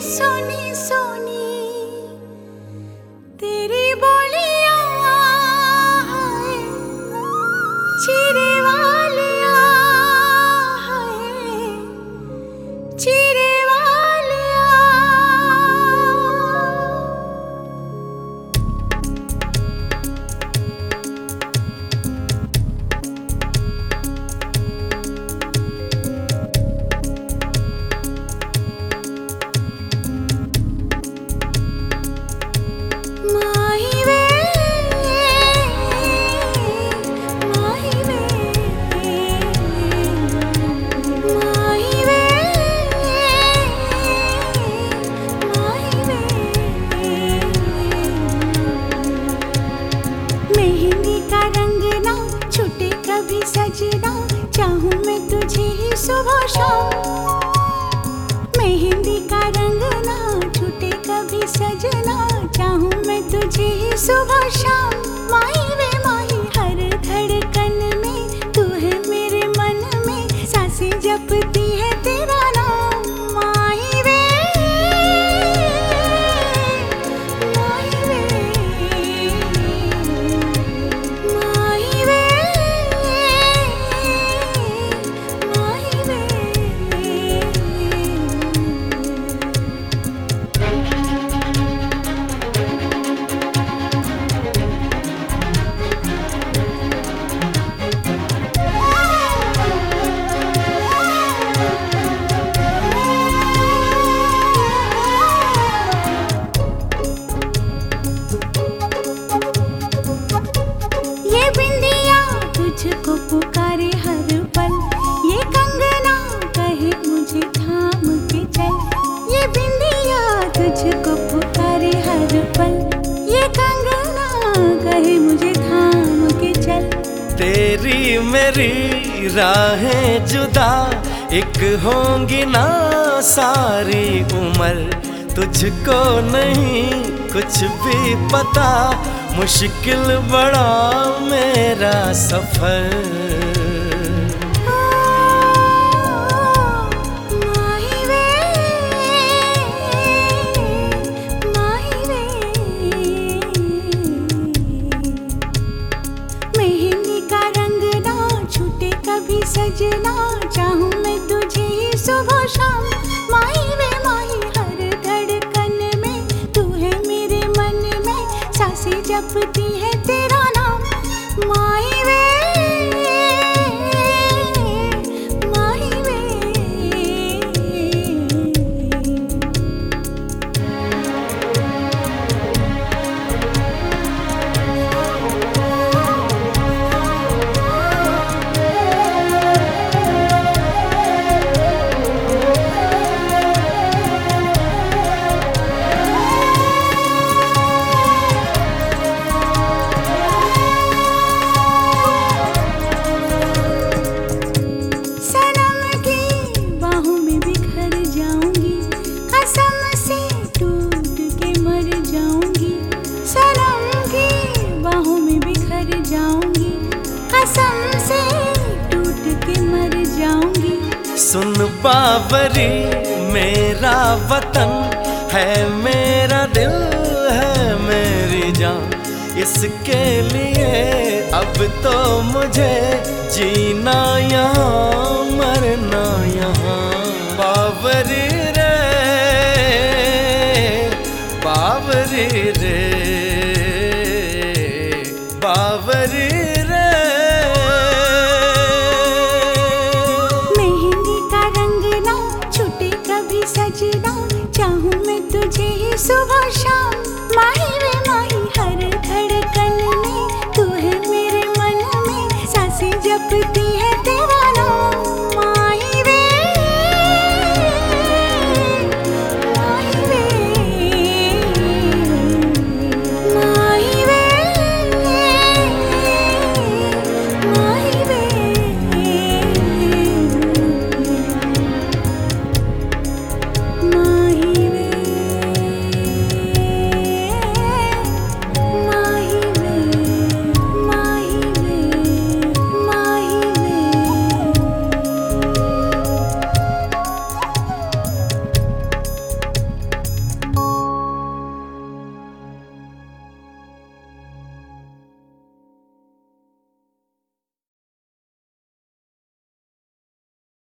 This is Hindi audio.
Sony, Sony. शाम मेहंदी का रंग ना छूटे कभी सजना, चाहूँ मैं तुझे ही सुभाषा। शाम वे मेरी राहें जुदा, एक होंगी ना सारी उम्र। तुझको नहीं, कुछ भी पता, मुश्किल बड़ा मेरा सफ़र। सजना चाहूँ मैं तुझे ही सुबह शाम। माही में माही हर धड़कन में तू है मेरे मन में। साँसें जपती है तेरा सुन बाबरी मेरा वतन है, मेरा दिल है, मेरी जान। इसके लिए अब तो मुझे जीना यहाँ, मरना यहाँ। बाबरी रे बाबरी रे।